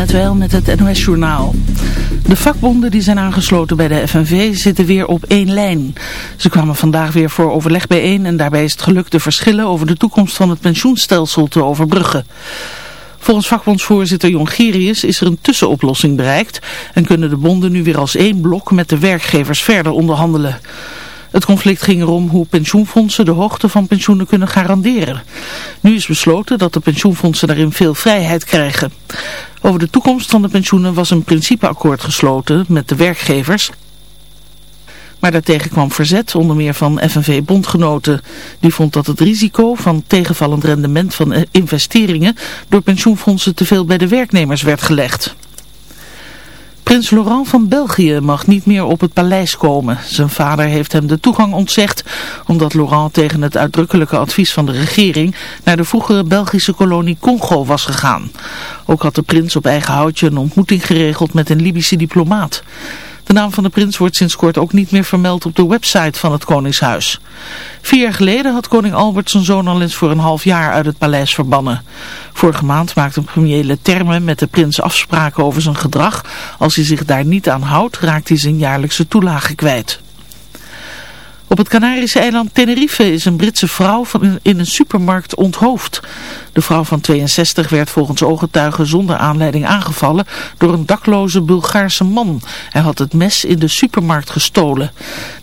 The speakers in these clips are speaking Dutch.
net wel met het NOS-journaal. De vakbonden die zijn aangesloten bij de FNV zitten weer op één lijn. Ze kwamen vandaag weer voor overleg bijeen en daarbij is het gelukt de verschillen over de toekomst van het pensioenstelsel te overbruggen. Volgens vakbondsvoorzitter Jongerius is er een tussenoplossing bereikt en kunnen de bonden nu weer als één blok met de werkgevers verder onderhandelen. Het conflict ging erom hoe pensioenfondsen de hoogte van pensioenen kunnen garanderen. Nu is besloten dat de pensioenfondsen daarin veel vrijheid krijgen. Over de toekomst van de pensioenen was een principeakkoord gesloten met de werkgevers. Maar daartegen kwam verzet, onder meer van FNV-bondgenoten. Die vond dat het risico van tegenvallend rendement van investeringen door pensioenfondsen te veel bij de werknemers werd gelegd. Prins Laurent van België mag niet meer op het paleis komen. Zijn vader heeft hem de toegang ontzegd, omdat Laurent tegen het uitdrukkelijke advies van de regering naar de vroegere Belgische kolonie Congo was gegaan. Ook had de prins op eigen houtje een ontmoeting geregeld met een Libische diplomaat. De naam van de prins wordt sinds kort ook niet meer vermeld op de website van het Koningshuis. Vier jaar geleden had koning Albert zijn zoon al eens voor een half jaar uit het paleis verbannen. Vorige maand maakte premier Leterme met de prins afspraken over zijn gedrag. Als hij zich daar niet aan houdt, raakt hij zijn jaarlijkse toelage kwijt. Op het Canarische eiland Tenerife is een Britse vrouw van in een supermarkt onthoofd. De vrouw van 62 werd volgens ooggetuigen zonder aanleiding aangevallen door een dakloze Bulgaarse man. Hij had het mes in de supermarkt gestolen.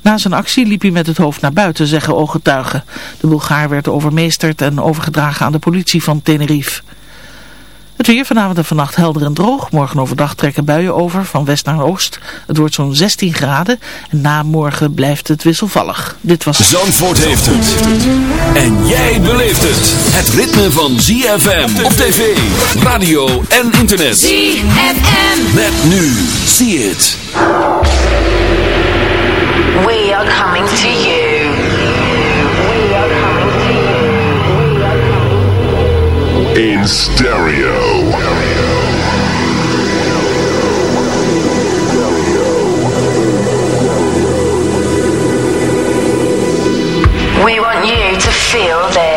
Na zijn actie liep hij met het hoofd naar buiten, zeggen ooggetuigen. De Bulgaar werd overmeesterd en overgedragen aan de politie van Tenerife. Het weer vanavond en vannacht helder en droog. Morgen overdag trekken buien over van west naar oost. Het wordt zo'n 16 graden. En na morgen blijft het wisselvallig. Dit was... Zandvoort heeft het. En jij beleeft het. Het ritme van ZFM op tv, radio en internet. ZFM. Met nu. See it. We are coming to you. in stereo. To feel this.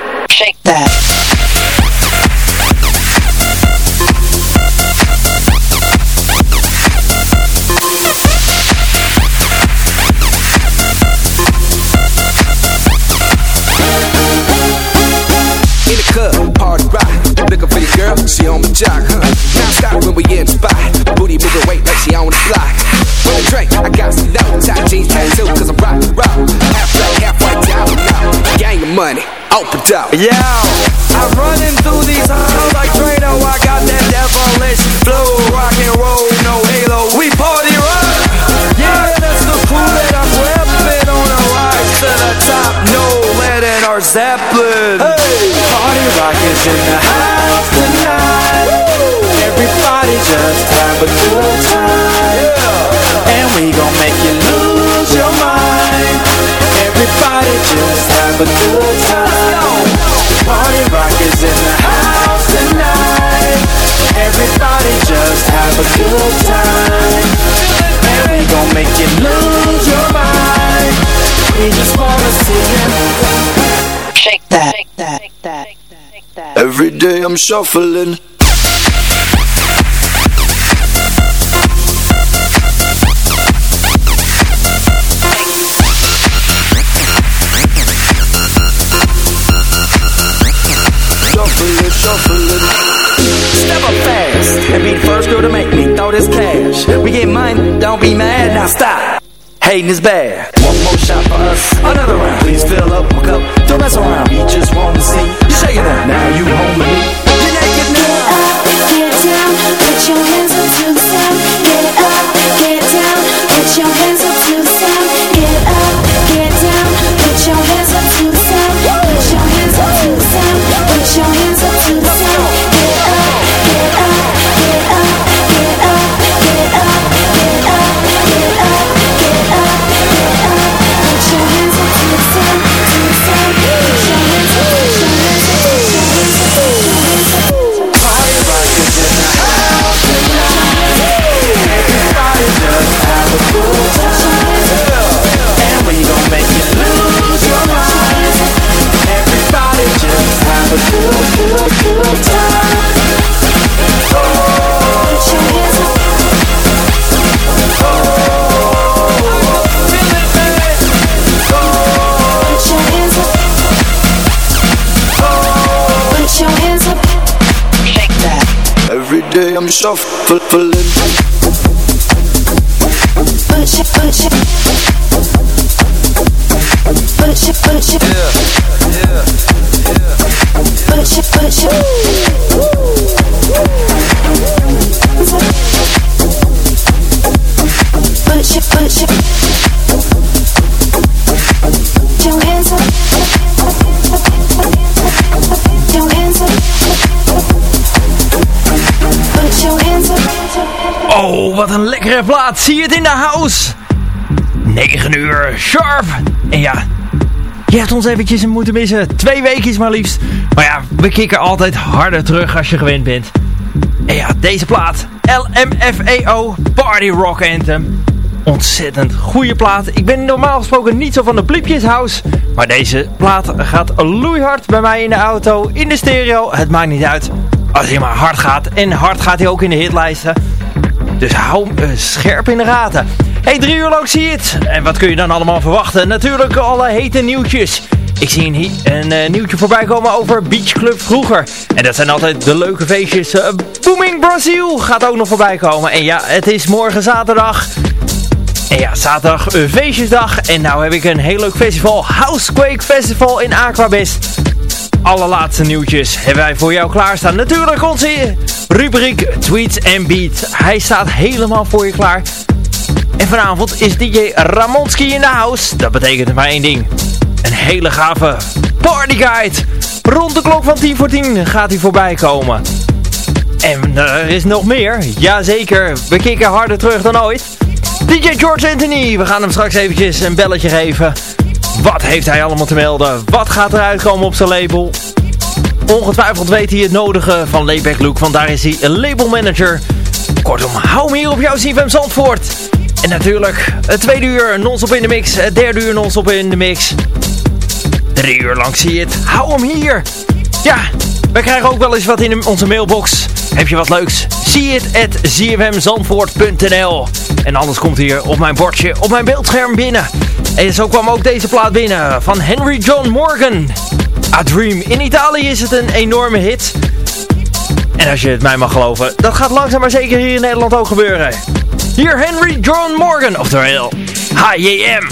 Yeah, I'm running through these halls like Trado. I got that devilish flow, rock and roll, no halo. We party rock. Yeah, that's the crew that I'm repping on a rise to the top. No lead in our Zeppelin. Hey, party rock is in the house tonight. Everybody just have a good gon' make you lose your mind. We just wanna see you Shake that, shake that, shake that, shake that. Every day I'm shuffling. Shuffling, shuffling. Step up fast. And be the first girl to make me this cash. We get money, don't be mad, now stop. Hating is bad. One more shot for us, another round. Please fill up my cup, don't mess around. We just want to see you shake it up. Now you home with me. yourself, pulling. Push it, push it. Wat een lekkere plaat. Zie het in de house? 9 uur, sharp. En ja, je hebt ons eventjes moeten missen. Twee weekjes maar liefst. Maar ja, we kicken altijd harder terug als je gewend bent. En ja, deze plaat. LMFAO Party Rock Anthem. Ontzettend goede plaat. Ik ben normaal gesproken niet zo van de bliepjes house. Maar deze plaat gaat loeihard bij mij in de auto, in de stereo. Het maakt niet uit. Als hij maar hard gaat. En hard gaat hij ook in de hitlijsten. Dus hou eh, scherp in de gaten. Hey, drie uur lang zie je het. En wat kun je dan allemaal verwachten? Natuurlijk alle hete nieuwtjes. Ik zie een, een eh, nieuwtje voorbij komen over Beach Club vroeger. En dat zijn altijd de leuke feestjes. Eh, Booming Brazil gaat ook nog voorbij komen. En ja, het is morgen zaterdag. En ja, zaterdag feestjesdag. En nou heb ik een heel leuk festival. Housequake Festival in Aquabest. Allerlaatste nieuwtjes hebben wij voor jou klaarstaan. Natuurlijk onze rubriek Tweets and Beat. Hij staat helemaal voor je klaar. En vanavond is DJ Ramonski in de house. Dat betekent maar één ding. Een hele gave partyguide. Rond de klok van 10 voor 10 gaat hij voorbij komen. En er is nog meer. Jazeker, we kicken harder terug dan ooit. DJ George Anthony, we gaan hem straks eventjes een belletje geven. Wat heeft hij allemaal te melden? Wat gaat er uitkomen op zijn label? Ongetwijfeld weet hij het nodige van Layback Luke, want daar is hij een labelmanager. Kortom, hou me hier op jouw CFM Zandvoort. En natuurlijk, het tweede uur non-stop in de mix, het derde uur non-stop in de mix. Drie uur lang zie je het, hou hem hier. Ja, wij krijgen ook wel eens wat in onze mailbox. Heb je wat leuks? Zie het at En anders komt hier op mijn bordje, op mijn beeldscherm binnen. En zo kwam ook deze plaat binnen van Henry John Morgan. A Dream. In Italië is het een enorme hit. En als je het mij mag geloven, dat gaat langzaam maar zeker hier in Nederland ook gebeuren. Hier Henry John Morgan, oftewel HJM.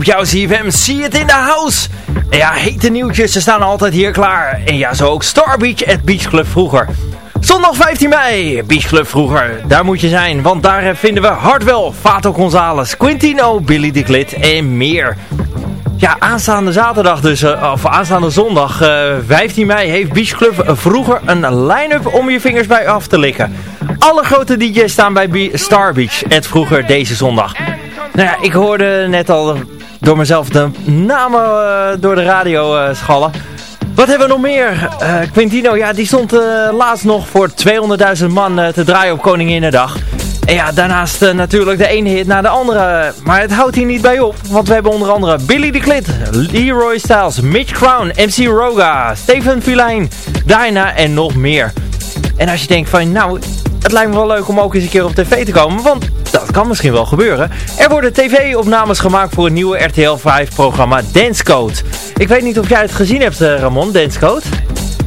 Op jouw CFM. See it in the house. En ja, hete nieuwtjes, ze staan altijd hier klaar. En ja, zo ook Star Beach at Beach Club vroeger. Zondag 15 mei, Beach Club vroeger. Daar moet je zijn, want daar vinden we Hardwell, Fato Gonzalez, Quintino, Billy de Klit en meer. Ja, aanstaande zaterdag dus, uh, of aanstaande zondag uh, 15 mei heeft Beach Club vroeger een line-up om je vingers bij af te likken. Alle grote DJ's staan bij Star Beach, het vroeger deze zondag. Nou ja, ik hoorde net al door mezelf de namen uh, door de radio uh, schallen. Wat hebben we nog meer? Uh, Quintino, ja, die stond laatst nog voor 200.000 man te draaien op Koninginnedag. En ja, daarnaast natuurlijk de ene hit naar de andere. Maar het houdt hier niet bij op. Want we hebben onder andere Billy de Klit, Leroy Styles, Mitch Crown, MC Roga, Steven Filijn, Dyna en nog meer. En als je denkt van, nou, het lijkt me wel leuk om ook eens een keer op tv te komen, want dat kan misschien wel gebeuren. Er worden tv-opnames gemaakt voor een nieuwe RTL 5-programma Dance Code. Ik weet niet of jij het gezien hebt, Ramon, Dance Code.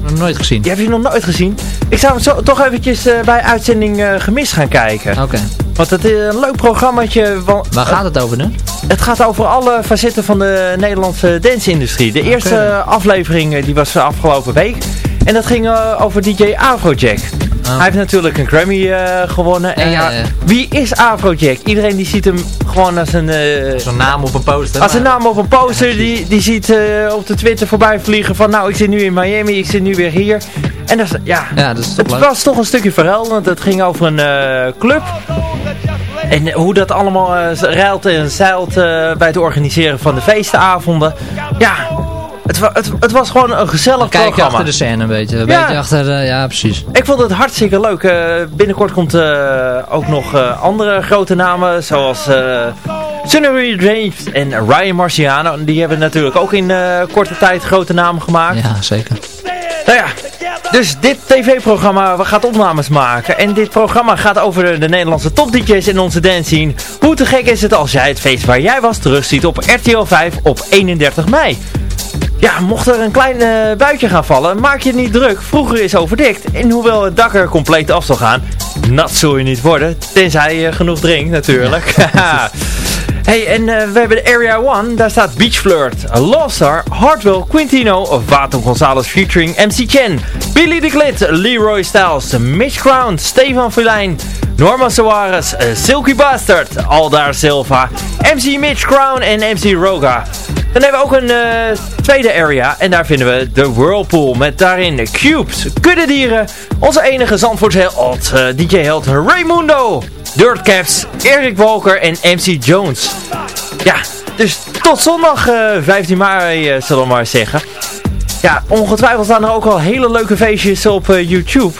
Nog nooit gezien. Je hebt je nog nooit gezien? Ik zou het zo, toch eventjes uh, bij uitzending uh, gemist gaan kijken. Oké. Want het is een leuk programmaatje. Waar gaat het over nu? Het gaat over alle facetten van de Nederlandse dance-industrie. De eerste aflevering die was afgelopen week. En dat ging uh, over DJ Afrojack. Oh. Hij heeft natuurlijk een Grammy uh, gewonnen. En ja, ja, ja, wie is Afrojack? Iedereen die ziet hem gewoon als een... Uh, Zo'n naam op een poster. Als een naam op een poster. die, die ziet uh, op de Twitter voorbij vliegen van... Nou, ik zit nu in Miami, ik zit nu weer hier. En dat is, ja, ja dat is het leuk. was toch een stukje verhelderend. Het ging over een club. En hoe dat allemaal ruilt en zeilt bij het organiseren van de feestavonden. Ja, het, het, het, was gewoon een gezellig Kijk programma. achter de scène een beetje. Een Ja. beetje achter, uh, ja precies. Ik vond het hartstikke leuk. Uh, binnenkort komt uh, ook nog andere grote namen. Zoals Sunny James en Ryan Marciano. Die hebben natuurlijk ook in korte tijd grote namen gemaakt. Ja, zeker. Nou ja, dus dit tv-programma gaat opnames maken. En dit programma gaat over de Nederlandse top-DJ's in onze dance scene. Hoe te gek is het als jij het feest waar jij was terugziet op RTL 5 op 31 mei. Ja, mocht er een klein uh, buitje gaan vallen, maak je het niet druk. Vroeger is overdekt. En hoewel het dak er compleet af zal gaan, nat zul je niet worden. Tenzij je genoeg drinkt natuurlijk. Ja. hey, en uh, we hebben de Area 1. Daar staat Beach Flirt, Lofstar, Hardwell, Quintino, Vato Gonzalez featuring MC Chen, Billy de Glit, Leroy Styles, Mitch Crown, Stefan Filijn, Norma Soares, uh, Silky Bastard, Aldar Silva, MC Mitch Crown en MC Roga. Dan hebben we ook een uh, tweede area en daar vinden we de Whirlpool met daarin Cubes, kuddedieren, onze enige Zandvoortsheld, uh, DJ-held Raymundo, Dirtcaps, Erik Walker en MC Jones. Ja, dus tot zondag uh, 15 mei zullen we maar zeggen. Ja, ongetwijfeld staan er ook al hele leuke feestjes op YouTube.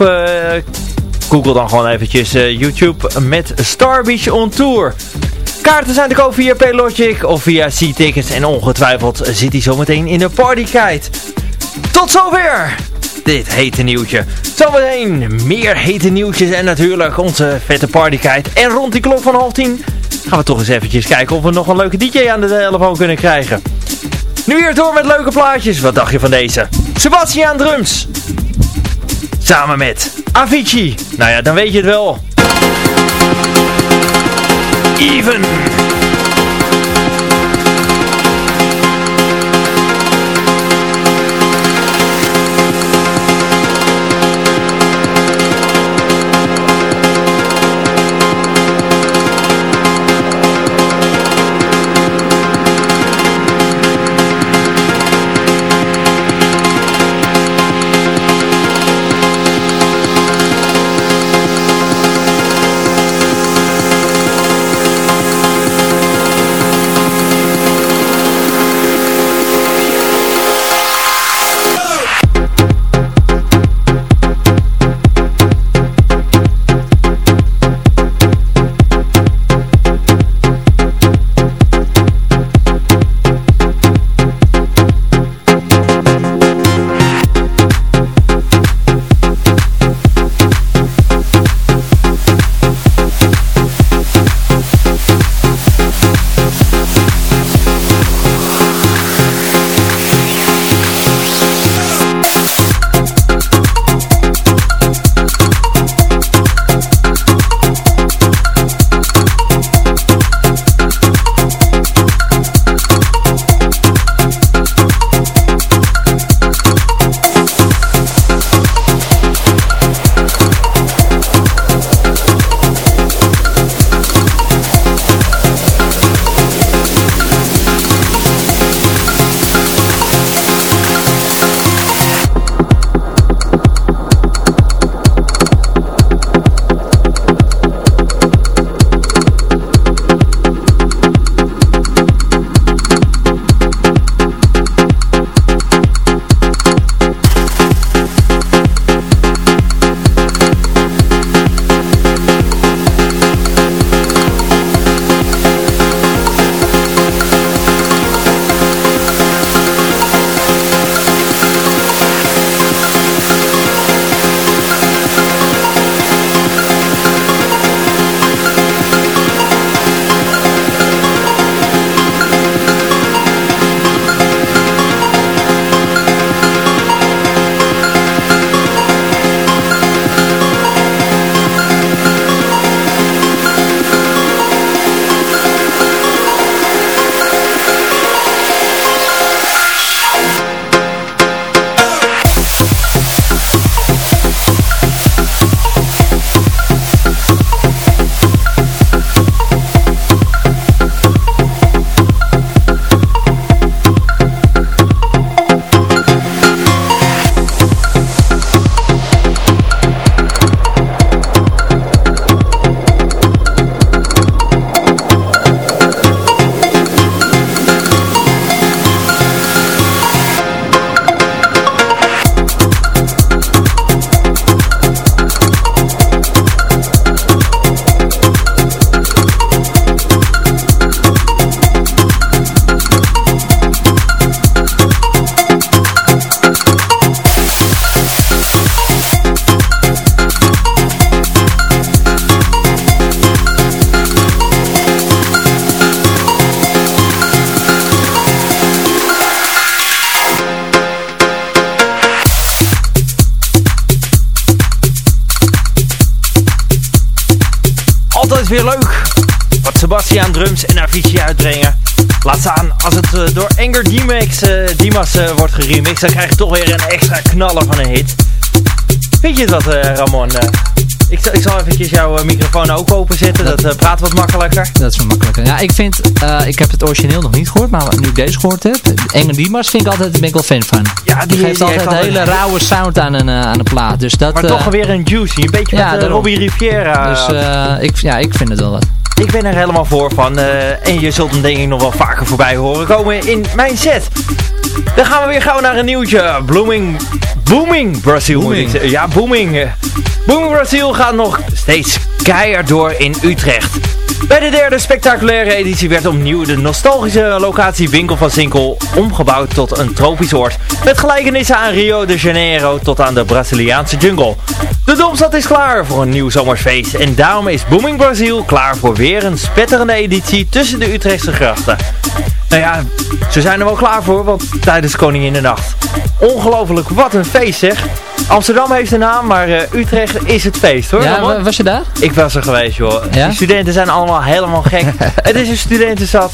Google dan gewoon eventjes YouTube met Star on Tour. Kaarten zijn te koop via Paylogic of via C-Tickets en ongetwijfeld zit hij zometeen in de partykite. Tot zover dit hete nieuwtje. Zometeen meer hete nieuwtjes en natuurlijk onze vette partykite. En rond die klok van half tien gaan we toch eens eventjes kijken of we nog een leuke DJ aan de telefoon kunnen krijgen. Nu weer door met leuke plaatjes. Wat dacht je van deze? Sebastian Drums. Samen met Avicii. Nou ja, dan weet je het wel. Even. Drums en Avicii uitbrengen. Laat staan, als het eh, door Anger D-Max, eh, Dimas eh, wordt geremixed, dan krijg je toch weer een extra knaller van een hit. Vind je wat, eh, Ramon? Ik, zal- ik zal eventjes jouw microfoon ook openzetten, dat eh, praat wat makkelijker. Dat is wel makkelijker. Ja, ik vind, ik heb het origineel nog niet gehoord, maar nu ik deze gehoord heb, Enge Dimas vind ik altijd, ben ik wel fan van. Ja, Die, die, geeft die altijd een hele rauwe sound aan een, aan een plaat. Dus dat, Maar toch weer een juicy, een beetje ja, met. Robbie Riviera. Dus ik, ja, ik vind het wel wat. Ik ben er helemaal voor van. eh, en je zult hem denk ik nog wel vaker voorbij horen komen in mijn set. Dan gaan we weer gauw naar een nieuwtje. Blooming, booming Brazil. Ja, booming. Booming Brazil gaat nog steeds keihard door in Utrecht. Bij de derde spectaculaire editie werd opnieuw de nostalgische locatie Winkel van Sinkel omgebouwd tot een tropisch oord. Met gelijkenissen aan Rio de Janeiro tot aan de Braziliaanse jungle. De Domstad is klaar voor een nieuw zomersfeest en daarom is Booming Brazil klaar voor weer een spetterende editie tussen de Utrechtse grachten. Nou ja, ze zijn er wel klaar voor, want tijdens Koninginnenacht. Ongelooflijk, wat een feest zeg. Amsterdam heeft een naam, maar eh, Utrecht is het feest hoor. Ja, was je daar? Ik was er geweest joh. Ja? Die studenten zijn allemaal helemaal gek. het is een studentenzat.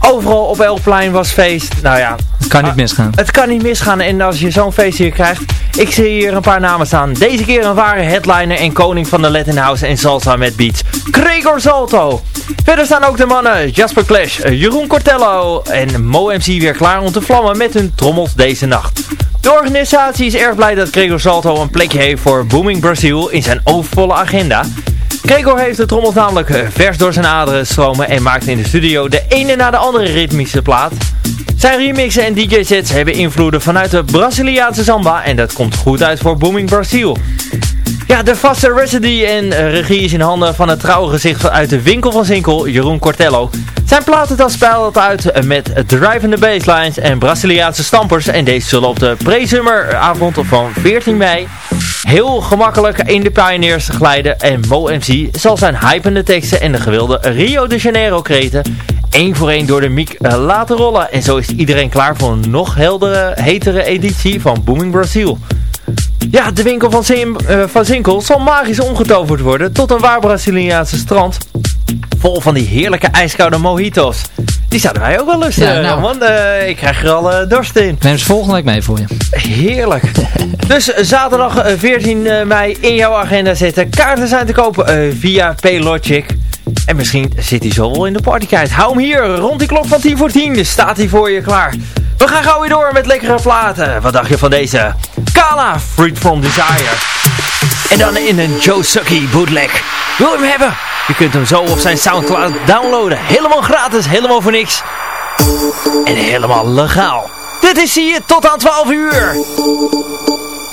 Overal op elk plein was feest. Nou ja, Kan niet Ah, misgaan. het kan niet misgaan en als je zo'n feest hier krijgt. Ik zie hier een paar namen staan. Deze keer een ware headliner en koning van de Latin House en salsa met beats. Gregor Salto. Verder staan ook de mannen Jasper Clash, eh, Jeroen Cortello en Mo MC weer klaar om te vlammen met hun trommels deze nacht. De organisatie is erg blij dat Gregor Salto een plekje heeft voor Booming Brazil in zijn overvolle agenda. Gregor heeft de trommels namelijk eh, vers door zijn aderen stromen en maakt in de studio de ene na de andere ritmische plaat. Zijn remixen en DJ-sets hebben invloeden vanuit de Braziliaanse samba en dat komt goed uit voor Booming Brazil. Ja, de vaste recipe en eh, regie is in handen van het trouwe gezicht uit de winkel van Zinkel, Jeroen Cortello. Zijn platentas speelt uit met drivende basslines en Braziliaanse stampers en deze zullen op de pre-summeravond van 14 mei heel gemakkelijk in de Pioneers glijden en Mo MC zal zijn hypende teksten en de gewilde Rio de Janeiro kreten één voor één door de mic eh, laten rollen. En zo is iedereen klaar voor een nog heldere, hetere editie van Booming Brazil. Ja, de winkel van, Sim, eh, van Zinkel zal magisch omgetoverd worden tot een waar Braziliaanse strand. Vol van die heerlijke ijskoude mojito's. Die zouden wij ook wel lusten, Ja, nou. want eh, ik krijg er al eh, dorst in. Neem ze volgende week mee voor je. Heerlijk. dus zaterdag eh, 14 eh, mei in jouw agenda zetten. Kaarten zijn te kopen via Paylogic. En misschien zit hij zo wel in de partykite. Hou hem hier, rond die klok van 10 voor 10. Dus staat hij voor je klaar. We gaan gauw weer door met lekkere platen. Wat dacht je van deze? Kala, Freed From Desire. En dan in een Joe Sucky bootleg. Wil je hem hebben? Je kunt hem zo op zijn Soundcloud downloaden. Helemaal gratis, helemaal voor niks. En helemaal legaal. Dit is je tot aan 12 uur.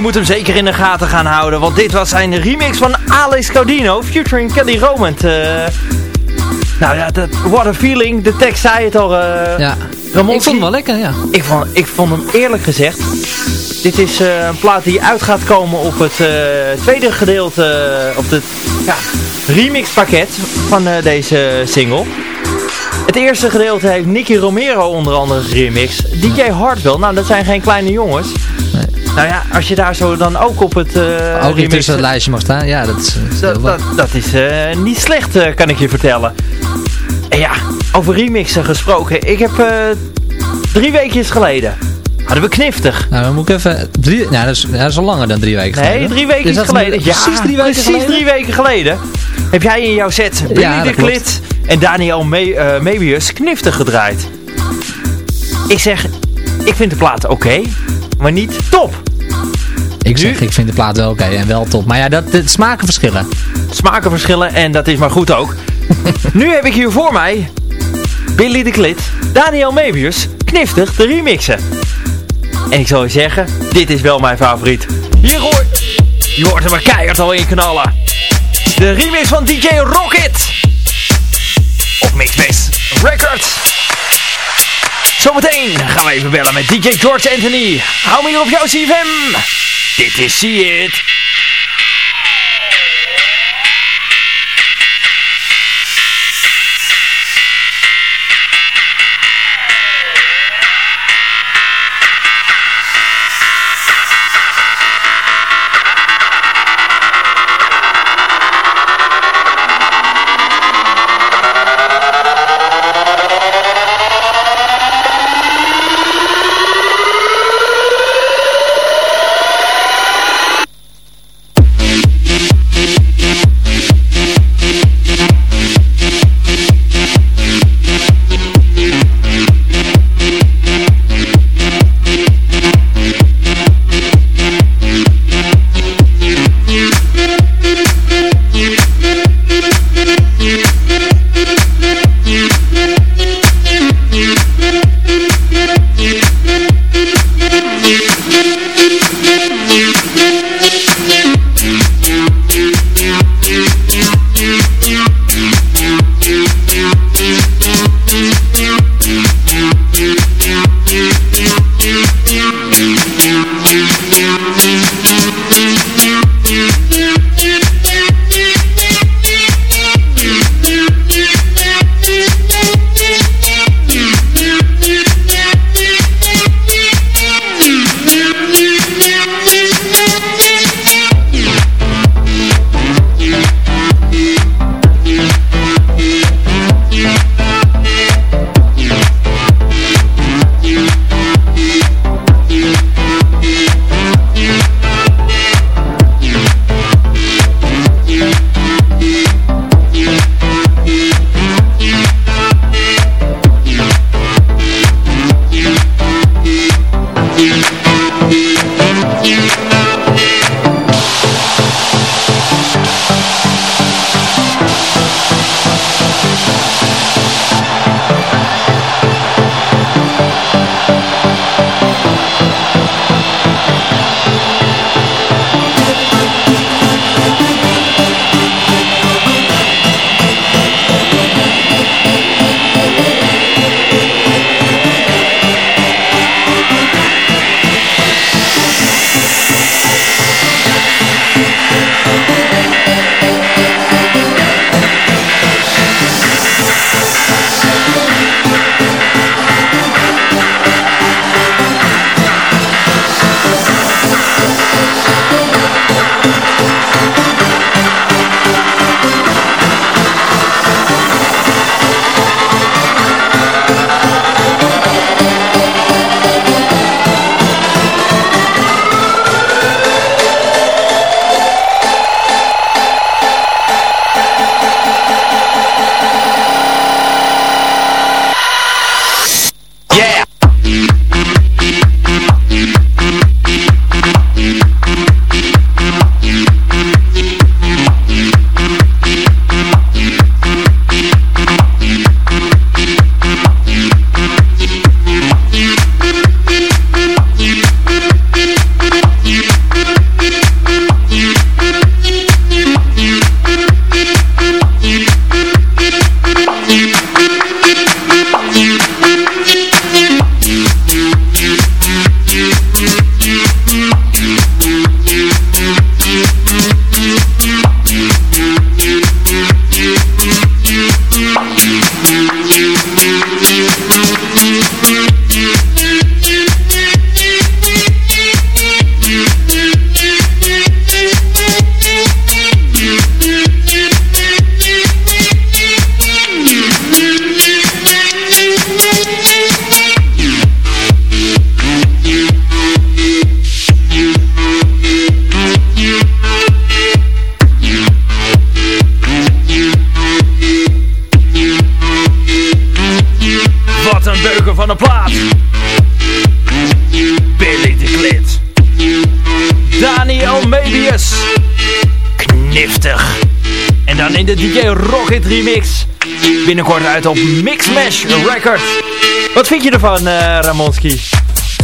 Je moet hem zeker in de gaten gaan houden. Want dit was zijn remix van Alex Caudino, featuring Kelly Rowland. eh nou ja, dat, what a feeling. De tekst zei het al. eh Ja. Ramon, Ik vond hem wel lekker, ja. Ik vond, ik vond hem eerlijk gezegd. Dit is eh, een plaat die uit gaat komen op het tweede gedeelte, op het ja, remixpakket van deze single. Het eerste gedeelte heeft Nicky Romero onder andere geremixed. DJ Hardwell, nou dat zijn geen kleine jongens. Nou ja, als je daar zo dan ook op het uh, Ook niet remix- tussen het lijstje mag staan. Ja, dat is, eh, dat, dat, dat is eh, niet slecht, kan ik je vertellen. En ja, over remixen gesproken. Ik heb drie weekjes geleden, hadden we kniftig. Nou, dan moet ik even... Drie, nou, dat is, dat is al langer dan drie weken Nee, geleden. drie weken geleden. Ja, precies drie weken precies geleden? drie weken geleden. Heb jij in jouw set Billy Ja, de. Klit en Daniel Me Mebius kniftig gedraaid. Ik zeg, ik vind de plaat oké, maar niet top. Ik zeg, ik vind de plaat wel oké en wel top. Maar ja, dat, dat smaken verschillen. Smaken verschillen en dat is maar goed ook. nu heb ik hier voor mij Billy de Klit, Daniel Mebius, kniftig de remixen. En ik zou je zeggen, dit is wel mijn favoriet. Hier hoort, je hoort er maar keihard al in knallen. De remix van DJ Rocket. Op Mixbase Records. Zometeen gaan we even bellen met DJ George Anthony. Hou me hier op jouw CFM. Dit is See It. Uit op Mixmash Records. Wat vind je ervan, eh, Ramonski?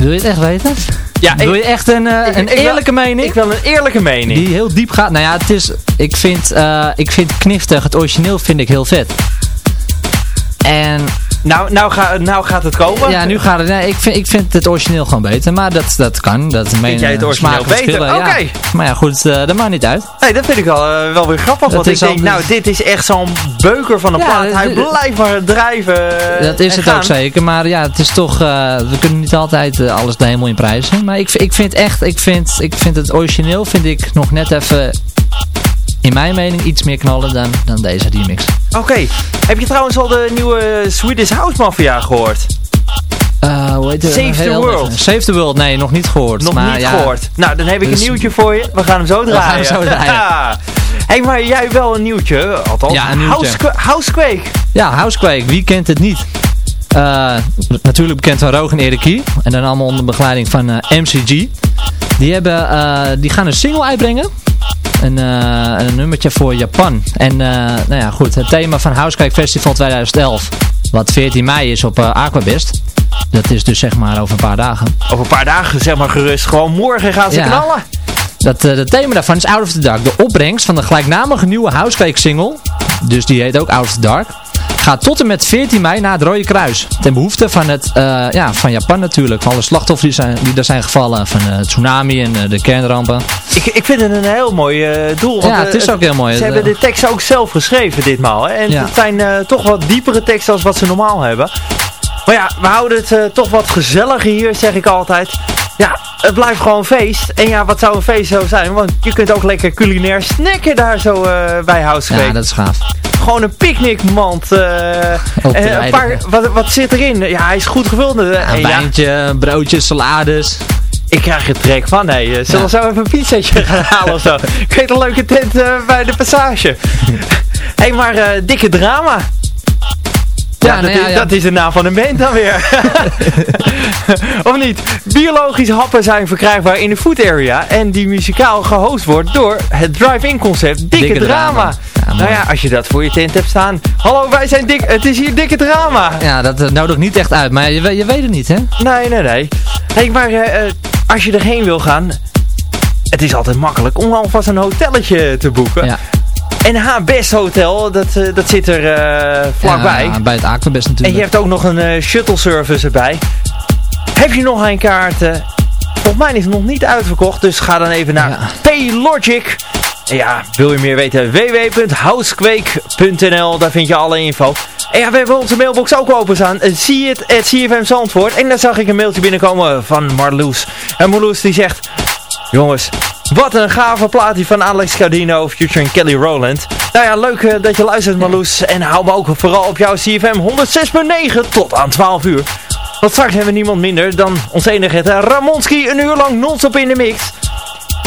Wil je het echt weten? Ja, Wil je echt een, eh, ik- een ik wil- eerlijke mening? Ik wil een eerlijke mening. Die heel diep gaat. Nou ja, het is, ik, vind, eh, ik vind kniftig, het origineel vind ik heel vet. Nou, nou, ga, nou gaat het komen. ja, nu gaat het. Nee, ik, vind, ik vind het origineel gewoon beter. Maar dat, dat kan. Dat Vind jij het origineel beter? Oké. Maar ja, goed, eh, dat maakt niet uit. Nee, dat vind ik wel, eh, wel weer grappig. Dat want ik is denk, nou, dit is echt zo'n beuker van een Ja, plaat. Hij blijft maar drijven. eh, Dat is het gaan. ook zeker. Maar ja, het is toch. eh, we kunnen niet altijd eh, alles de hemel in prijzen. Maar ik, ik vind echt. Ik vind, ik vind het origineel vind ik nog net even. In mijn mening iets meer knallen dan, dan deze remix. Oké. Heb je trouwens al de nieuwe Swedish House Mafia gehoord? Eh, hoe heet het? Save the Heel World. Save the World, nee, nog niet gehoord. Nog maar niet ja, gehoord. Nou, dan heb ik dus- een nieuwtje voor je. We gaan hem zo gaan draaien. hem zo draaien. Ja. hey, maar jij wel een nieuwtje, althans. Ja, een nieuwtje. Housequ- Housequake. Ja, Housequake, wie kent het niet? Eh, natuurlijk bekend van Rogan Eriki. En dan allemaal onder begeleiding van eh, MCG. Die, hebben, die gaan een single uitbrengen. Een, eh, een nummertje voor Japan. En eh, nou ja, goed. Het thema van Housequake Festival 2011. Wat 14 mei is op eh, Aquabest. Dat is dus zeg maar over een paar dagen. Over een paar dagen, zeg maar gerust. Gewoon morgen gaan ze Ja. knallen. Dat, het thema daarvan is Out of the Dark. De opbrengst van de gelijknamige nieuwe Housequake single, dus die heet ook Out of the Dark, gaat tot en met 14 mei naar het Rode Kruis. Ten behoefte van, het, eh, ja, van Japan natuurlijk. Van alle slachtoffers die, zijn, die er zijn gevallen. Van de tsunami en eh, de kernrampen. Ik, ik vind het een heel mooi doel. Want, Ja, het is ook heel mooi. Ze hebben de tekst ook zelf geschreven ditmaal. Hè? En Ja. het zijn toch wat diepere teksten als wat ze normaal hebben. Maar ja, we houden het toch wat gezelliger hier, zeg ik altijd. Ja, het blijft gewoon feest. En ja, wat zou een feest zo zijn? Want je kunt ook lekker culinair snacken daar zo eh, bij House ja, dat is gaaf. Gewoon een picknickmand. en een paar, wat, wat zit erin? Ja, hij is goed gevuld. Ja, en een ja, wijntje, broodjes, salades. ik krijg er trek van. Hey, eh, zullen we zo even een pizzetje gaan halen of zo? Ik weet een leuke tent bij de passage. Hé, hey, maar dikke drama. Ja, Ja, dat, nou ja, is, dat is de naam van een band dan weer. of niet? Biologische happen zijn verkrijgbaar in de food area. En die muzikaal gehost wordt door het drive-in concept Dikke, Dikke Drama. Nou ja, als je dat voor je tent hebt staan. Hallo, wij zijn dik. Het is hier Dikke Drama. Ja, dat eh, nodigt niet echt uit. Maar je, je weet het niet, hè? Nee, nee, nee. Hey, maar eh, eh, als je erheen wil gaan, het is altijd makkelijk om alvast een hotelletje te boeken. Ja. En H-Best Hotel, dat, eh, dat zit er eh, vlakbij. Ja, bij het Aquabest en natuurlijk. je hebt ook nog een eh, shuttle service erbij. Heb je nog een kaart? volgens mij is het nog niet uitverkocht, dus ga dan even naar Ja. Paylogic. En ja, wil je meer weten? www.housequake.nl, daar vind je alle info. En ja, we hebben onze mailbox ook openstaan. Zie het at CFM Zandvoort. En daar zag ik een mailtje binnenkomen van Marloes. En Marloes die zegt... Jongens, wat een gave plaat die van Alex Cardino featuring Kelly Rowland. Nou ja, leuk eh, dat je luistert Marloes. En hou me ook vooral op jouw CFM 106.9 tot aan 12 uur. Want straks hebben we niemand minder dan ons enige Ramonski een uur lang non-stop in de mix.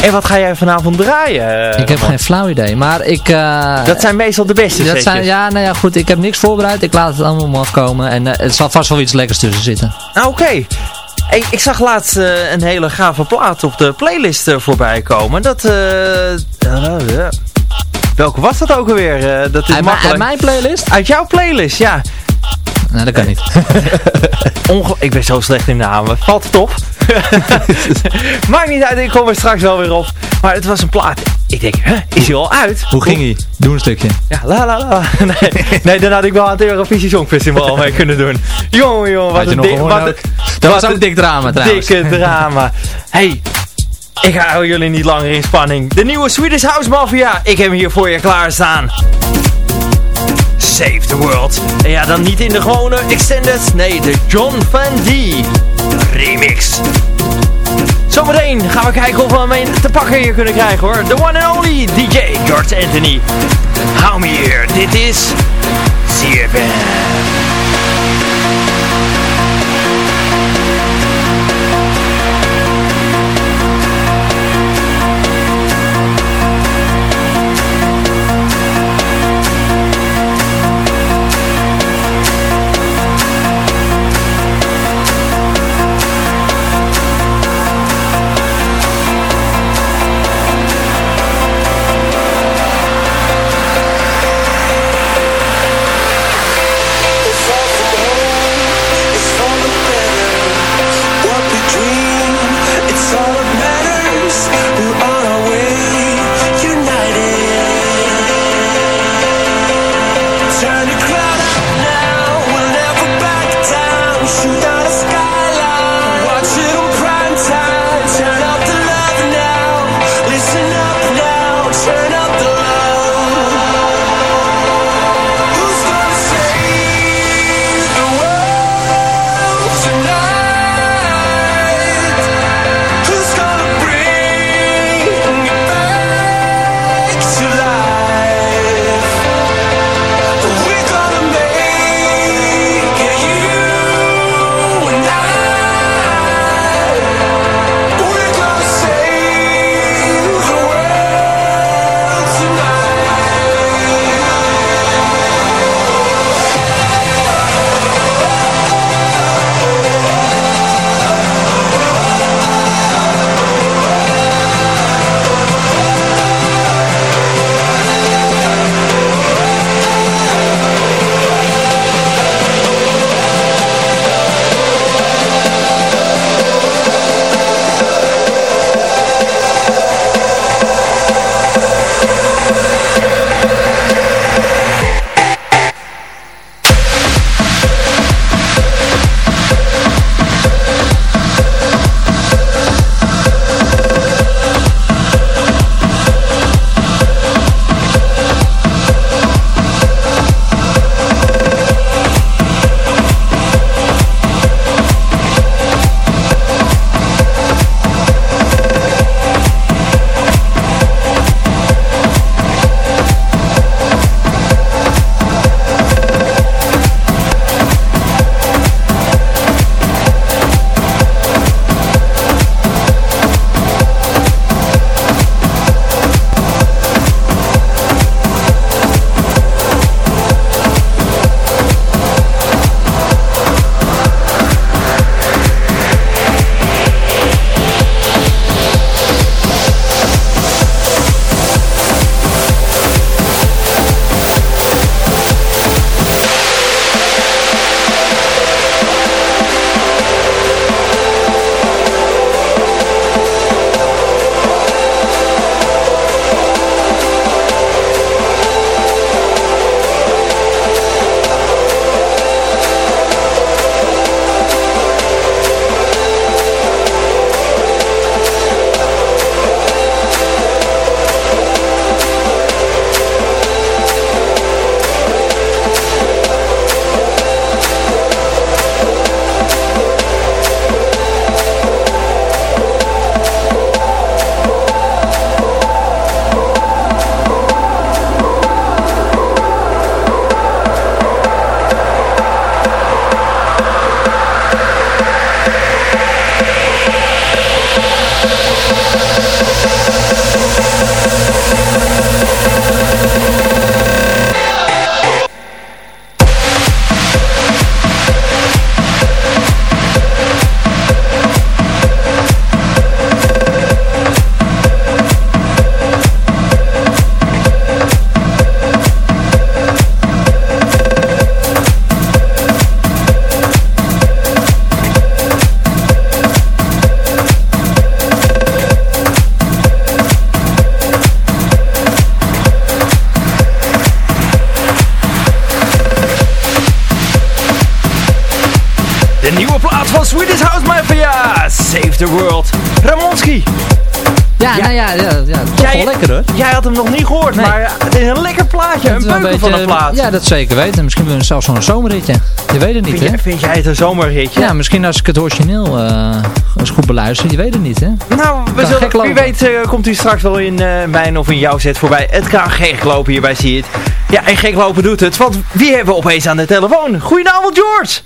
En wat ga jij vanavond draaien? eh, Ik heb geen flauw idee. Maar ik... eh, Dat zijn meestal de beste dat zijn, ja, nou ja, goed. Ik heb niks voorbereid. Ik laat het allemaal afkomen. En eh, het zal vast wel iets lekkers tussen zitten. Nou, Oké. Ik zag laatst eh, een hele gave plaat op de playlist eh, voorbij komen. Dat, eh, eh, welke was dat ook alweer? Dat is Uit, makkelijk. uit mijn playlist? Uit jouw playlist, ja. Nee, dat kan niet. Ik ben zo slecht in namen. Valt het op? Maakt niet uit, ik kom er straks wel weer op. Maar het was een plaat. Ik denk, hè, is hij al uit? Hoe ging ie? Doe een stukje. Ja, la la la. Nee, nee, dan had ik wel aan het Eurovisie Songfestival mee kunnen doen. Jongen, jongen, wat een gewonnen Wat een- Dat was ook een dik drama trouwens. Dikke drama. Hey, ik hou jullie niet langer in spanning. De nieuwe Swedish House Mafia. Ik heb hem hier voor je klaarstaan. Save the World. En ja, dan niet in de gewone extended. Nee, de John Van D remix. Zometeen gaan we kijken of we hem een te pakken hier kunnen krijgen hoor. The one and only DJ George Anthony. Hou me hier. Dit is CFM. Een beuken van een plaat. Ja, dat zeker weten. Misschien wel zelfs zo'n zomerritje. Je weet het niet, vind, hè? vind jij het een zomerritje? Ja, misschien als ik het origineel eh, eens goed beluister. Je weet het niet, hè? Nou, we zullen, wie weet eh, komt hij straks wel in eh, mijn of in jouw set voorbij. Het kan gek lopen hierbij, zie je het. Ja, en gek lopen doet het, want wie hebben we opeens aan de telefoon? Goedenavond, George!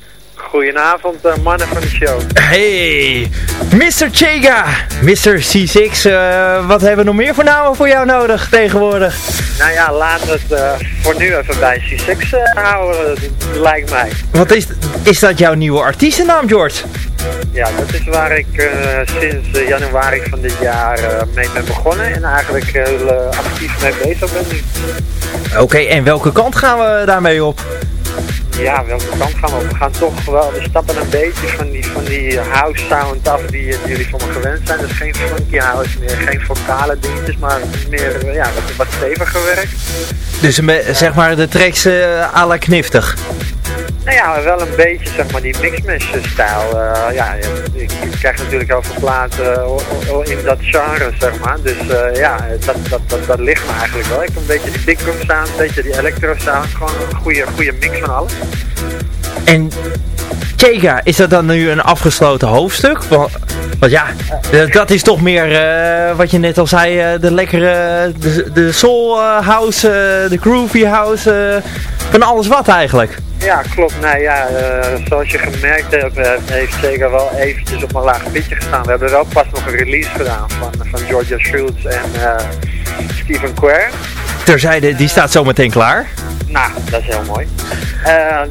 Goedenavond, eh, mannen van de show. Hey, Mr. Chega, Mr. C6, eh, wat hebben we nog meer voor namen voor jou nodig tegenwoordig? Nou ja, laten we het eh, voor nu even bij C6 eh, houden, lijkt mij. Wat is, is dat jouw nieuwe artiestennaam, George? Ja, dat is waar ik sinds januari van dit jaar mee ben begonnen en eigenlijk heel actief mee bezig ben nu. Oké, en welke kant gaan we daarmee op? Ja, welke kant gaan we? We gaan toch wel, we stappen een beetje van die, van die house sound af die, jullie van me gewend zijn. Dus geen funky house meer, geen vocale dingetjes, maar meer ja, wat, wat steviger werk. Dus zeg maar de tracks eh à la kniftig. Nou ja, wel een beetje zeg maar die mixmash stijl. Eh, ja, ik, ik krijg natuurlijk heel veel platen eh, in dat genre zeg maar. Dus eh, ja, dat, dat, dat, dat ligt me eigenlijk wel. Ik heb een beetje die big sound, een beetje die electro sound. Gewoon een goede, goede mix van alles. En Chega, is dat dan nu een afgesloten hoofdstuk? Want, want ja, dat is toch meer wat je net al zei, de lekkere, de, de soul house, de groovy house, van alles wat eigenlijk. Ja, klopt. Nee, ja, eh, zoals je gemerkt hebt, eh, heeft zeker wel eventjes op een laag pitje gestaan. We hebben wel pas nog een release gedaan van, van Georgia Schultz en eh Stephen Quare. Terzijde, die staat zometeen klaar. Nou, dat is heel mooi.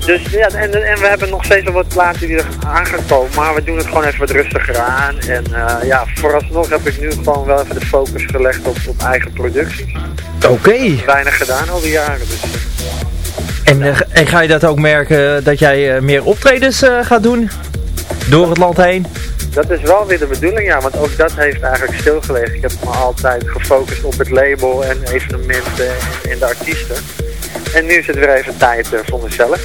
Dus ja, en, en we hebben nog steeds wel wat platen die er aan gaan komen, maar we doen het gewoon even wat rustiger aan. En ja, vooralsnog heb ik nu gewoon wel even de focus gelegd op, op eigen producties. Oké. Weinig gedaan al die jaren, dus En, eh, en ga je dat ook merken dat jij eh, meer optredens eh, gaat doen? Door het land heen? dat is wel weer de bedoeling, ja, want ook dat heeft eigenlijk stilgelegen. Ik heb me altijd gefocust op het label en evenementen en, en de artiesten. En nu is het weer even tijd voor mezelf.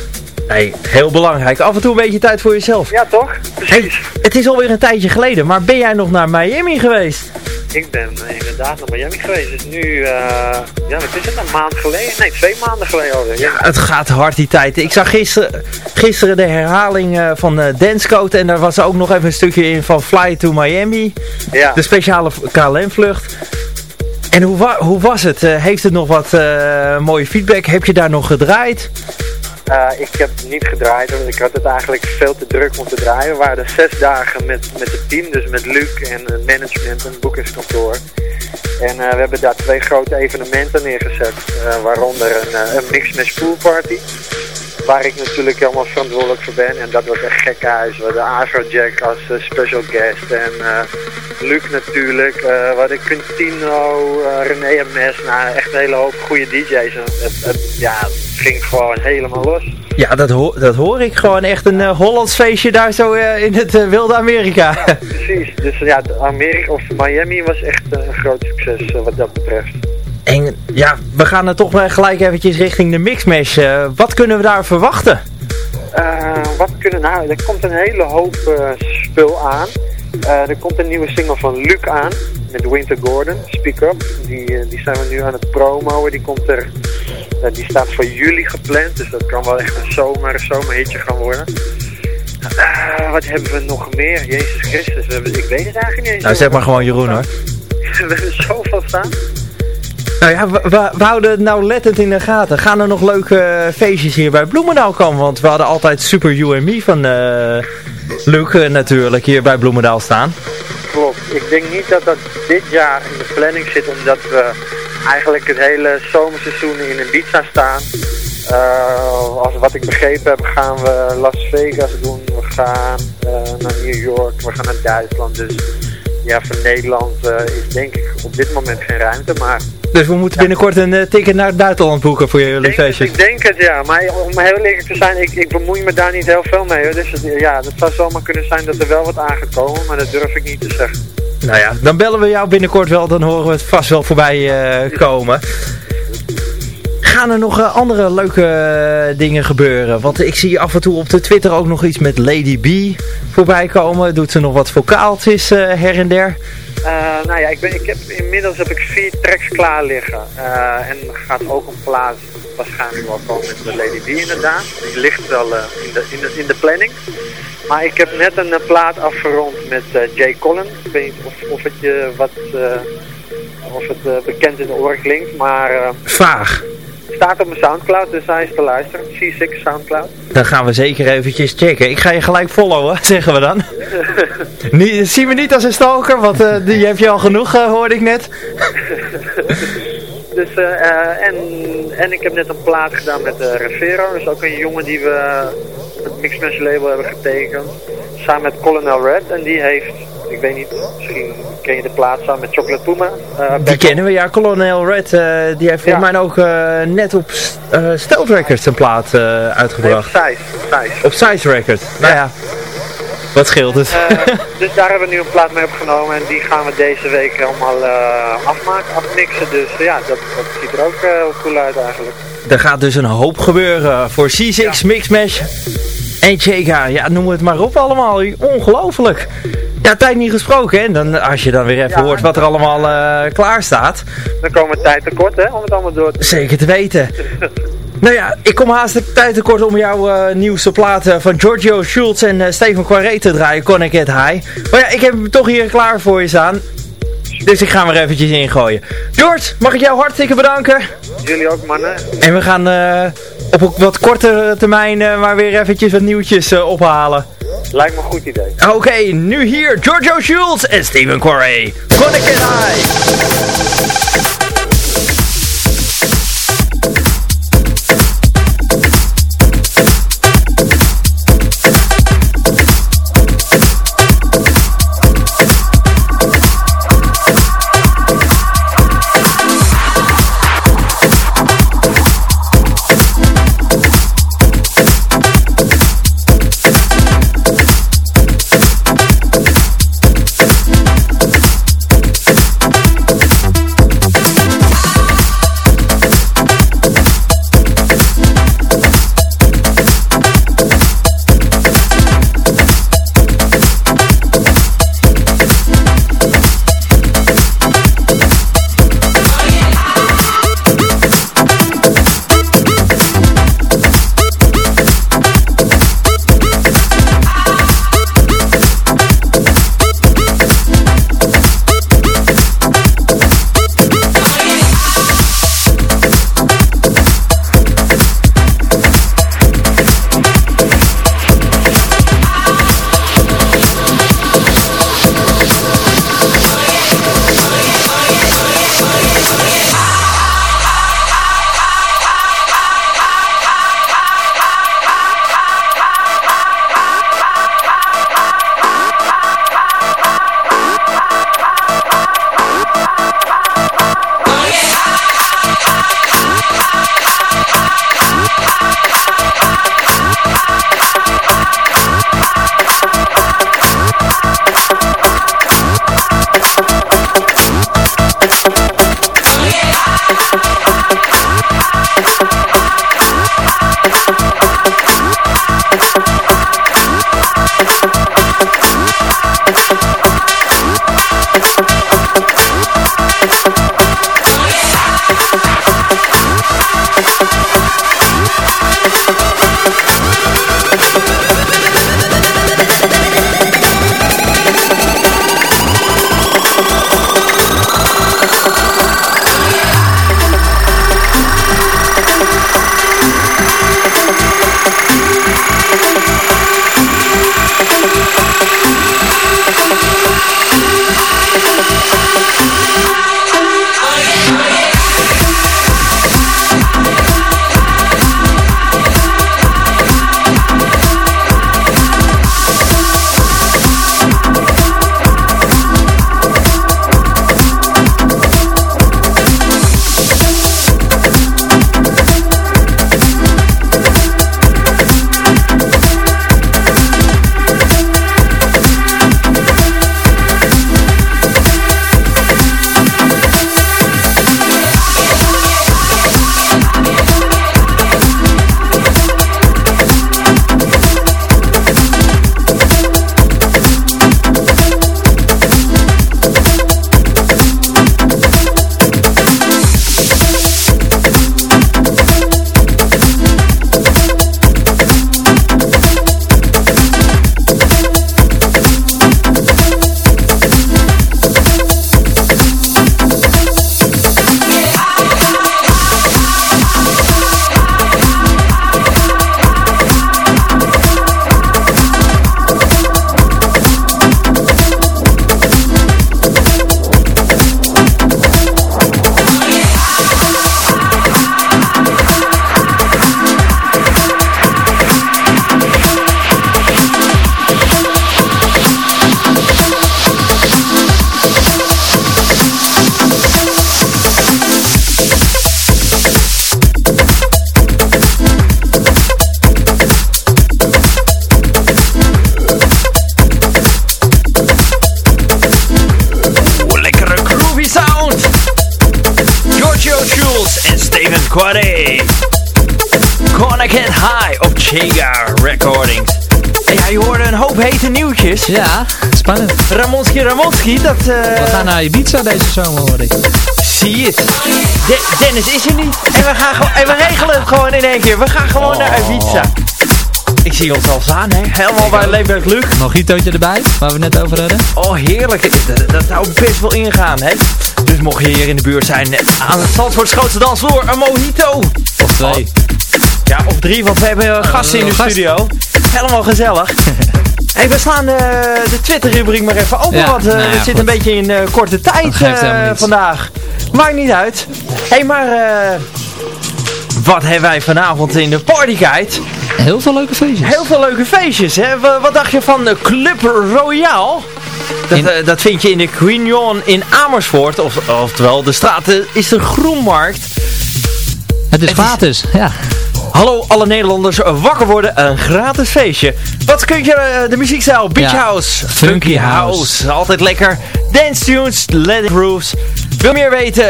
Nee, heel belangrijk. Af en toe een beetje tijd voor jezelf. Ja, toch? Hey, Precies. het is alweer een tijdje geleden, maar ben jij nog naar Miami geweest? Ik ben eh, inderdaad naar Miami geweest. Dus nu, eh, ja, wat is het, een maand geleden? Nee, twee maanden geleden alweer. Ja. Het gaat hard die tijd. Ik zag gisteren, gisteren de herhaling eh, van eh Dancecode en daar was ook nog even een stukje in van Fly to Miami. Ja. De speciale KLM-vlucht. En hoe, wa hoe was het? Heeft het nog wat mooie feedback? Heb je daar nog gedraaid? Eh, ik heb niet gedraaid, want ik had het eigenlijk veel te druk moeten draaien. We waren zes dagen met, met het team, dus met Luc en het management en het boekingskantoor. En eh, we hebben daar twee grote evenementen neergezet, eh, waaronder een, eh, een mix met poolparty. Waar ik natuurlijk helemaal verantwoordelijk voor ben. En dat was echt gek huis. We hadden Afrojack als eh, special guest. En eh Luc natuurlijk. eh we hadden Quintino, eh, René MS. Nou, echt een hele hoop goede DJ's. En het, het, ja, het ging gewoon helemaal los. Ja, dat, ho dat hoor ik gewoon echt een eh, Hollands feestje daar zo in het wilde Amerika. Precies. Dus ja, de Amerika of Miami was echt een groot succes wat dat betreft. en ja, we gaan er toch gelijk eventjes richting de mixmash. Wat kunnen we daar verwachten? Wat kunnen nou? Er komt een hele hoop spul aan. Eh, er komt een nieuwe single van Luc aan. Met Winter Gordon, Speak Up. Die, eh, die zijn we nu aan het promoen. Die komt er. eh, die staat voor juli gepland. Dus dat kan wel echt een zomer, zomerhitje gaan worden. Wat hebben we nog meer? Jezus Christus. We hebben, ik weet het eigenlijk niet eens. Nou, zeg maar gewoon Jeroen hoor. we hebben zoveel staan. Nou ja, we, we, we houden het nou lettend in de gaten. Gaan er nog leuke feestjes hier bij Bloemendaal komen? Want we hadden altijd Super You and Me van eh Luc natuurlijk hier bij Bloemendaal staan. Klopt. Ik denk niet dat dat dit jaar in de planning zit, omdat we eigenlijk het hele zomerseizoen in Ibiza staan. Eh, als wat ik begrepen heb, gaan we Las Vegas doen. We gaan eh, naar New York. We gaan naar Duitsland. Dus ja, voor Nederland eh, is denk ik op dit moment geen ruimte. Maar Dus we moeten binnenkort een eh, ticket naar het buitenland boeken voor jullie feestjes. ik denk het, ja. Maar om heel eerlijk te zijn, ik, ik bemoei me daar niet heel veel mee. Hoor. Dus het- ja, het zou zomaar kunnen zijn dat er wel wat aangekomen, maar dat durf ik niet te zeggen. Nou ja, dan bellen we jou binnenkort wel. Dan horen we het vast wel voorbij eh, komen. Gaan er nog eh, andere leuke dingen gebeuren? Want ik zie af en toe op de Twitter ook nog iets met Lady B voorbij komen. Doet ze nog wat vocaaltjes her en der? Eh, nou ja, ik ben, ik heb, inmiddels heb ik vier tracks klaar liggen. Eh, en gaat ook een plaat waarschijnlijk wel komen met de Lady B inderdaad. Die ligt wel eh, in, de, in, in de planning. Maar ik heb net een plaat afgerond met Jay Collin. Ik weet niet of, of het je wat... of het bekend in de oren klinkt, maar Vaag. Staat op mijn Soundcloud, dus hij is te luisteren. C6 Soundcloud. Dan gaan we zeker eventjes checken. Ik ga je gelijk followen, zeggen we dan. niet, zie me niet als een stalker, want eh, die heb je al genoeg, eh, hoorde ik net. Dus, eh, en, en ik heb net een plaat gedaan met Revero. Dat is ook een jongen die we op het Mixmash label hebben getekend. Samen met Colonel Red. En die heeft, ik weet niet, misschien ken je de plaat samen met Chocolate Puma. eh, Die kennen we, ja. Colonel Red, eh, die heeft volgens Ja. mij ook eh, net op uh, Stealth Records een plaat eh, Nee, uitgebracht. Thijs. Thijs. Op Size Records. Nou ja, wat scheelt het? Dus daar hebben we nu een plaat mee opgenomen en die gaan we deze week helemaal afmaken, afmixen. Dus ja, dat, dat ziet er ook heel cool uit eigenlijk. er gaat dus een hoop gebeuren voor C6, Mixmash en Jega. Ja, noem het maar op allemaal. Ongelooflijk. Ja, tijd niet gesproken. hè. Dan, als je dan weer even Ja. hoort wat er allemaal eh, klaar staat. Dan komen we tijd tekort hè, om het allemaal door te Zeker te weten. Nou ja, ik kom haast de tijd tekort om jouw eh, nieuwste platen van Giorgio Schultz en eh, Steven Quaret te draaien, Connect High. Maar ja, ik heb hem toch hier klaar voor je staan. Dus ik ga hem er eventjes ingooien. George, mag ik jou hartstikke bedanken. Jullie ook mannen. En we gaan op een wat kortere termijn eh, maar weer eventjes wat nieuwtjes eh, ophalen. Lijkt me een goed idee. Oké, nu hier Giorgio Schultz en Steven Quaret. Connect High. Get Ja, spannend. Ramonski Ramonski, dat... eh, We gaan naar Ibiza deze zomer hoor ik. Zie het. De- Dennis is er niet. En we, gaan en we regelen het gewoon in één keer. We gaan gewoon naar Ibiza. Ik zie ons al staan, hè. Helemaal bij Leefwerk Luc. Mojitootje erbij, waar we net over hadden. Oh, heerlijk. Dat, dat zou best wel ingaan, hè. Dus mocht je hier in de buurt zijn aan het Zandvoorts grootste dansvloer, een mojito. Of twee. Ja, of drie, want we hebben gasten in de studio. Helemaal gezellig. Hey, we slaan eh, de Twitter-rubriek maar even open, Ja, want eh, nou ja, zitten goed. een beetje in eh, korte tijd vandaag. Maakt niet uit. Hé, hey, maar wat hebben wij vanavond in de partyguide? Heel veel leuke feestjes. Heel veel leuke feestjes, hè? Wa- Wat dacht je van de Club Royale? Dat, In- dat vind je in de Quignon in Amersfoort, of, oftewel de straat is de Groenmarkt. Het is is- gratis, ja. Hallo alle Nederlanders, wakker worden, een gratis feestje. Wat kun je, eh, de muziekstijl, beach Ja, house, funky house, house. altijd lekker. Dance tunes, Latin grooves. Wil meer weten?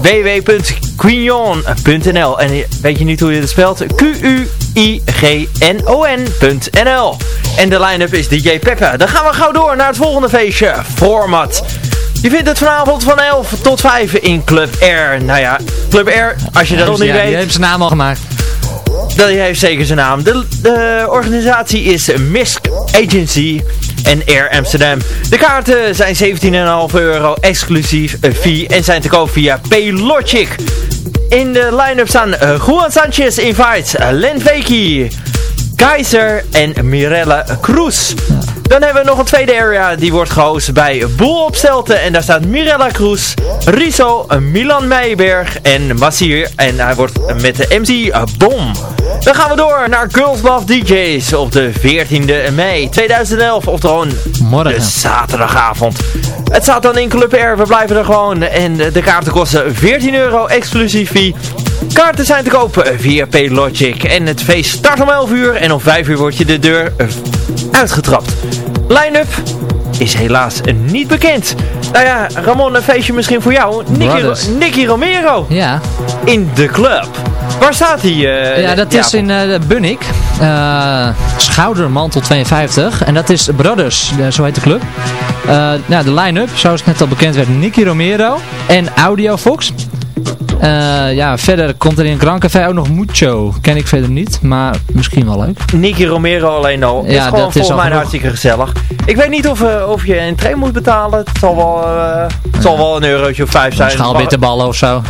www.quignon.nl En weet je niet hoe je het spelt? Q-U-I-G-N-O-N.nl En de line-up is DJ Peppe. Dan gaan we gauw door naar het volgende feestje. Format. Je vindt het vanavond van 11 tot 5 in Club Air. Nou ja, Club Air, als je dat nog niet Ja, weet. Die heeft zijn naam al gemaakt. Dat heeft zeker zijn naam. De, de organisatie is Misk Agency en Air Amsterdam. De kaarten zijn 17,5 euro exclusief eh, fee en zijn te koop via Paylogic. In de line-up staan eh, Juan Sanchez Invites, Len Veki, Keizer en Mirella Cruz. Dan hebben we nog een tweede area, die wordt gehost bij Boel op Stelten. En daar staat Mirella Cruz, Riso, Milan Meijerberg en Massier. En hij wordt met de MC Bom. Dan gaan we door naar Girls Love DJs op de 14e mei 2011. Oftewel Morgen. de zaterdagavond. Het staat dan in Club Air, we blijven er gewoon. En de kaarten kosten 14 euro exclusief fee. Kaarten zijn te kopen via Paylogic. En het feest start om 11 uur en om 5 uur wordt je de deur eh, uitgetrapt. Line-up is helaas niet bekend. Nou ja, Ramon, een feestje misschien voor jou. Nicky, Romero Ja, in de club. Waar staat hij? eh, ja dat is in eh Bunnik. Eh, Schoudermantel 52. En dat is Brothers, zo heet de club. Nou, de line-up, zoals net al bekend werd, Nicky Romero en Audio Fox. Eh, ja, verder komt er in Grand Café ook nog Mucho. Ken ik verder niet, maar misschien wel leuk. Nicky Romero alleen al. Ja, is gewoon dat is volgens mij genoeg. hartstikke gezellig. Ik weet niet of, eh, of je een train moet betalen. Het zal wel, eh, het zal wel een eurotje of vijf zijn. Schaalbitterballen of zo.